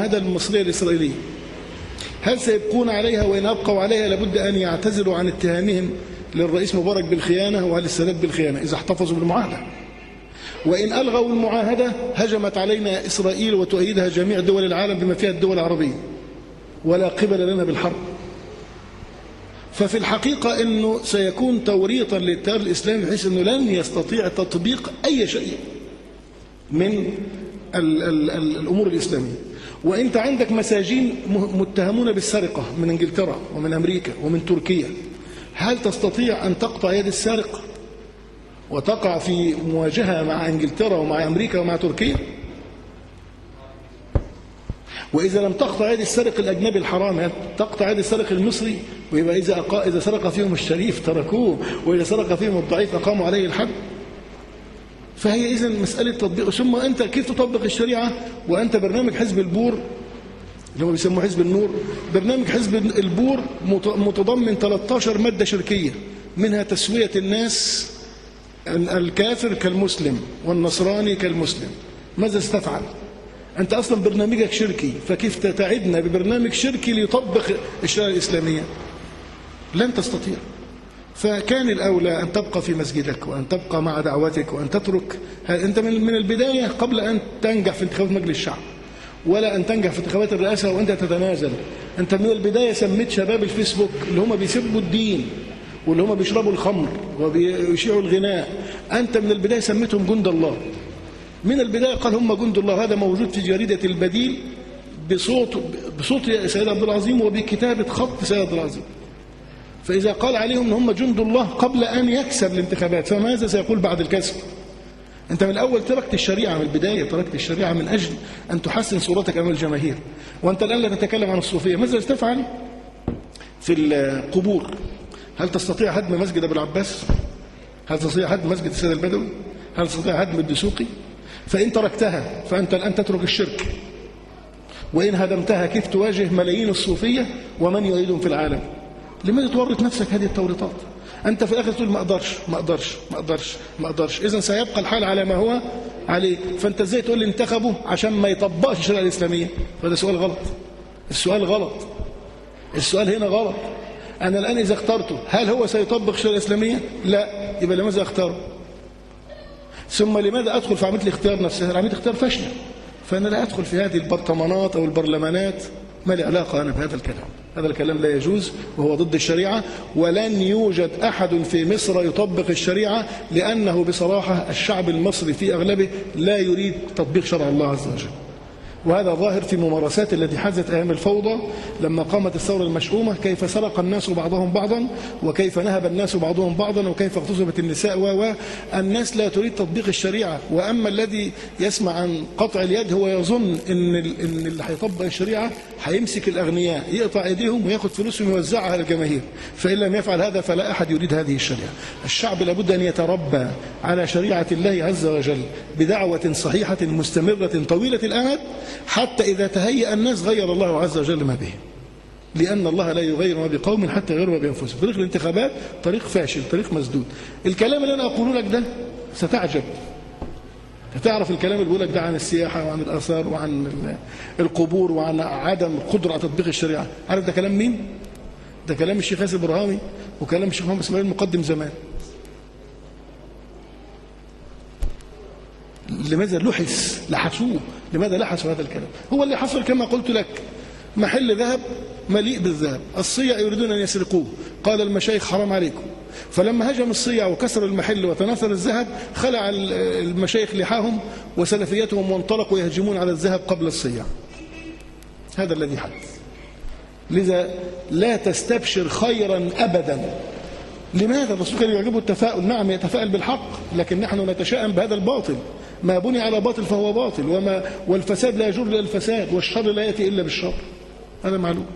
المعاهدة المصرية الإسرائيلية هل سيبقون عليها وإن أبقوا عليها لابد أن يعتذروا عن اتهامهم للرئيس مبارك بالخيانة وآل السادات بالخيانة إذا احتفظوا بالمعاهدة. وإن ألغوا المعاهدة هجمت علينا إسرائيل وتؤيدها جميع دول العالم بما فيها الدول العربية. ولا قبل لنا بالحرب. ففي الحقيقة أنه سيكون توريطا للتيار الإسلامي بحيث أنه لن يستطيع تطبيق أي شيء من ال ال ال الأمور الإسلامية. وأنت عندك مساجين متهمون بالسرقة من إنجلترا ومن أمريكا ومن تركيا. هل تستطيع أن تقطع يد السارق وتقع في مواجهة مع إنجلترا ومع أمريكا ومع تركيا؟ وإذا لم تقطع يد السارق الأجنبي الحرام تقطع يد السارق المصري؟ ويبقى إذا أقا إذا سرق فيهم الشريف تركوه وإذا سرق فيهم الضعيف أقاموا عليه الحد؟ فهي إذا مسألة تطبيق. ثم أنت كيف تطبق الشريعة؟ وأنت برنامج حزب البور اللي هم بيسموه حزب النور برنامج حزب البور متضمن 13 مادة شركية منها تسوية الناس الكافر كالمسلم والنصراني كالمسلم. ماذا ستفعل؟ أنت أصلا برنامجك شركي فكيف تعدنا ببرنامج شركي ليطبق الشريعة الإسلامية؟ لن تستطيع. فكان الأولى أن تبقى في مسجدك وأن تبقى مع دعوتك وأن تترك. أنت من البداية قبل أن تنجح في انتخابات مجلس الشعب ولا أن تنجح في انتخابات الرئاسة وأنت تتنازل؟ أنت من البداية سميت شباب الفيسبوك اللي هم بيسبوا الدين واللي هم بيشربوا الخمر وبيشيعوا الغناء. أنت من البداية سميتهم جند الله. من البداية قال هم جند الله. هذا موجود في جريدة البديل بصوت بصوت سيد عبد العظيم وبكتابة خط سيد عبد العظيم. فإذا قال عليهم أن هم جند الله قبل أن يكسب الانتخابات فماذا سيقول بعد الكسب؟ أنت من الأول تركت الشريعة من البداية تركت الشريعة من أجل أن تحسن صورتك أمام الجماهير وأنت الآن لا تتكلم عن الصوفية ماذا تفعل؟ في القبور هل تستطيع هدم مسجد أبو العباس؟ هل تستطيع هدم مسجد السيد البدوي؟ هل تستطيع هدم الدسوقي؟ فإن تركتها فأنت الآن تترك الشرك. وإن هدمتها كيف تواجه ملايين الصوفية ومن يريدهم في العالم؟ لماذا تورط نفسك هذه التوريطات؟ أنت في الآخر تقول ما أقدرش ما أقدرش ما أقدرش ما أقدرش. إذا سيبقى الحال على ما هو عليه فأنت إزاي تقول لي انتخبه عشان ما يطبقش الشريعة الإسلامية؟ فهذا سؤال غلط. السؤال غلط. السؤال هنا غلط. أنا الآن إذا اخترته هل هو سيطبق الشريعة الإسلامية؟ لا. يبقى لماذا أختاره؟ ثم لماذا أدخل في عملية الاختيار نفسها؟ عملية الاختيار فاشلة. فأنا لا أدخل في هذه البرطمانات أو البرلمانات. ما لي علاقة أنا بهذا الكلام. هذا الكلام لا يجوز وهو ضد الشريعة. ولن يوجد أحد في مصر يطبق الشريعة لأنه بصراحة الشعب المصري في أغلبه لا يريد تطبيق شرع الله عز وجل. وهذا ظاهر في ممارسات التي حدثت أيام الفوضى لما قامت الثورة المشؤومة كيف سرق الناس بعضهم بعضا وكيف نهب الناس بعضهم بعضا وكيف اغتصبت النساء و الناس لا تريد تطبيق الشريعة. وأما الذي يسمع عن قطع اليد هو يظن إن إن اللي هيطبق الشريعة هيمسك الأغنياء يقطع أيديهم وياخذ فلوسهم ويوزعها على الجماهير. فإن لم يفعل هذا فلا أحد يريد هذه الشريعة. الشعب لابد أن يتربى على شريعة الله عز وجل بدعوة صحيحة مستمرة طويلة الأمد حتى إذا تهيأ الناس غير الله عز وجل ما به لأن الله لا يغير ما بقوم حتى يغيروا ما بأنفسهم. طريق الانتخابات طريق فاشل طريق مسدود. الكلام اللي أنا أقوله لك ده ستعجب. هتعرف الكلام اللي بيقول لك ده عن السياحة وعن الآثار وعن القبور وعن عدم قدرة على تطبيق الشريعة. عارف ده كلام مين؟ ده كلام الشيخ ياسر برهامي وكلام الشيخ محمد إسماعيل المقدم زمان. لماذا لحس لحسوه. لماذا لحسوا هذا الكلام؟ هو اللي حصل كما قلت لك. محل ذهب مليء بالذهب. الصيع يريدون أن يسرقوه. قال المشايخ حرام عليكم. فلما هجم الصيع وكسر المحل وتناثر الذهب خلع المشايخ لحاهم وسلفيتهم وانطلقوا يهجمون على الذهب قبل الصيع هذا الذي حدث. لذا لا تستبشر خيرا أبدا. لماذا؟ الرسول كان يعجبه التفاؤل. نعم يتفائل بالحق لكن نحن نتشائم بهذا الباطل. ما بني على باطل فهو باطل وما والفساد لا يجر إلا الفساد والشر لا يأتي إلا بالشر. هذا معلوم.